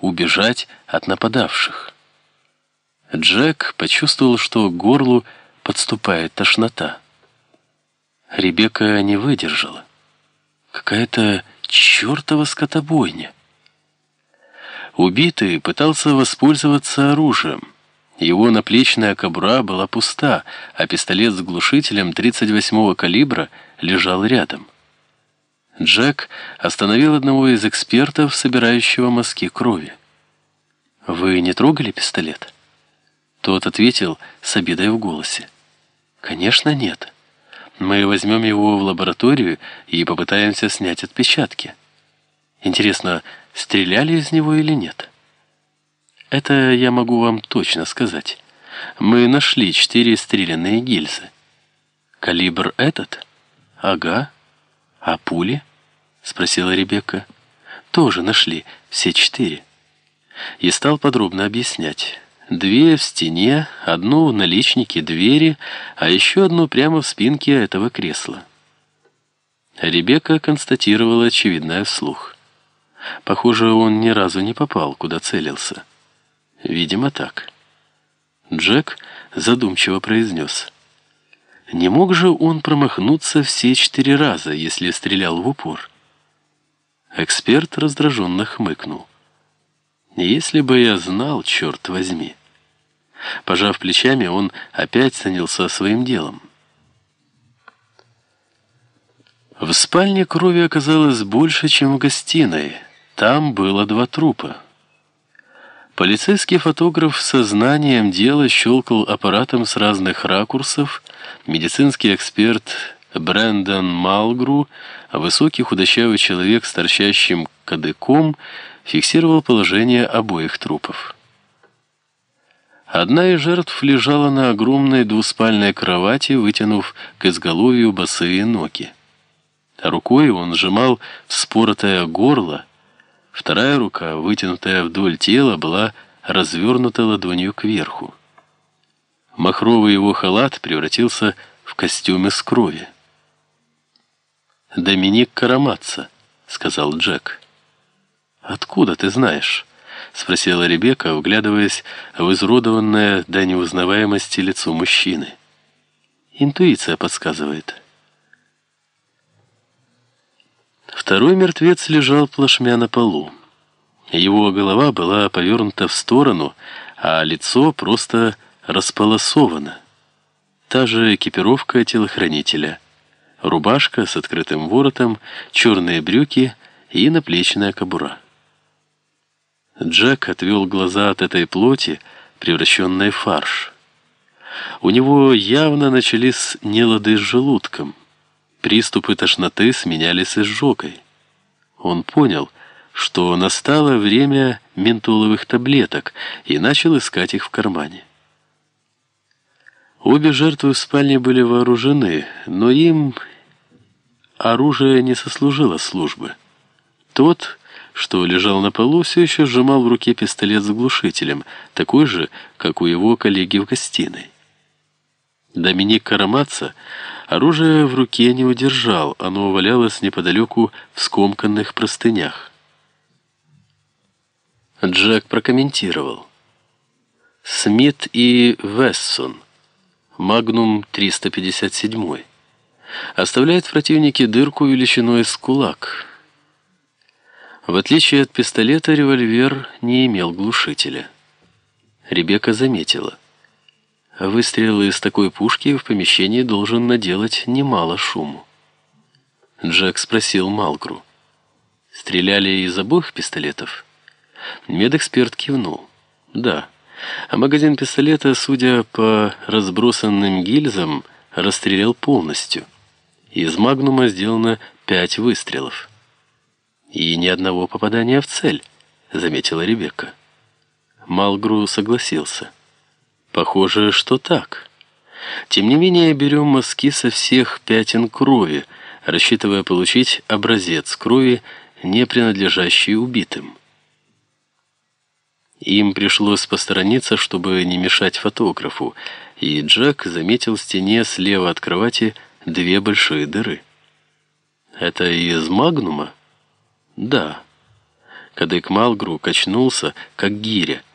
убежать от нападавших. Джек почувствовал, что к горлу подступает тошнота. Ребекка не выдержала. Какая-то чертова скотобойня. Убитый пытался воспользоваться оружием. Его наплечная кобура была пуста, а пистолет с глушителем 38-го калибра лежал рядом. Джек остановил одного из экспертов, собирающего мазки крови. «Вы не трогали пистолет?» Тот ответил с обидой в голосе. «Конечно нет. Мы возьмем его в лабораторию и попытаемся снять отпечатки. Интересно, стреляли из него или нет?» Это я могу вам точно сказать. Мы нашли четыре стрелянные гильзы. Калибр этот? Ага. А пули? Спросила Ребекка. Тоже нашли, все четыре. И стал подробно объяснять. Две в стене, одну в наличнике двери, а еще одну прямо в спинке этого кресла. Ребекка констатировала очевидное вслух. Похоже, он ни разу не попал, куда целился. Видимо, так. Джек задумчиво произнес. Не мог же он промахнуться все четыре раза, если стрелял в упор? Эксперт раздраженно хмыкнул. Если бы я знал, черт возьми. Пожав плечами, он опять занялся своим делом. В спальне крови оказалось больше, чем в гостиной. Там было два трупа. Полицейский фотограф со знанием дела щелкал аппаратом с разных ракурсов. Медицинский эксперт Брэндон Малгру, высокий худощавый человек с торчащим кадыком, фиксировал положение обоих трупов. Одна из жертв лежала на огромной двуспальной кровати, вытянув к изголовью босые ноги. Рукой он сжимал вспоротое горло, Вторая рука, вытянутая вдоль тела, была развернута ладонью кверху. Махровый его халат превратился в костюм из крови. «Доминик Караматца», — сказал Джек. «Откуда ты знаешь?» — спросила Ребекка, вглядываясь в изродованное до неузнаваемости лицо мужчины. «Интуиция подсказывает». Второй мертвец лежал плашмя на полу. Его голова была повернута в сторону, а лицо просто располосовано. Та же экипировка телохранителя. Рубашка с открытым воротом, черные брюки и наплечная кобура. Джек отвел глаза от этой плоти, превращенной в фарш. У него явно начались нелады с желудком. Приступы тошноты сменялись изжогой. Он понял, что настало время ментоловых таблеток и начал искать их в кармане. Обе жертвы в спальне были вооружены, но им оружие не сослужило службы. Тот, что лежал на полу, все еще сжимал в руке пистолет с глушителем, такой же, как у его коллеги в гостиной. Доминик Карамаца оружие в руке не удержал, оно валялось неподалеку в скомканных простынях. Джек прокомментировал. Смит и Вессон. Магнум 357. Оставляет в противнике дырку величиной с кулак. В отличие от пистолета, револьвер не имел глушителя. Ребекка заметила. Выстрел из такой пушки в помещении должен наделать немало шуму. Джек спросил Малгру. «Стреляли из обоих пистолетов?» Медэксперт кивнул. «Да. А магазин пистолета, судя по разбросанным гильзам, расстрелял полностью. Из магнума сделано пять выстрелов. И ни одного попадания в цель», — заметила Ребекка. Малгру согласился. Похоже, что так. Тем не менее, берем мазки со всех пятен крови, рассчитывая получить образец крови, не принадлежащий убитым. Им пришлось посторониться, чтобы не мешать фотографу, и Джек заметил в стене слева от кровати две большие дыры. «Это из магнума?» «Да». Кадык Малгру качнулся, как гиря,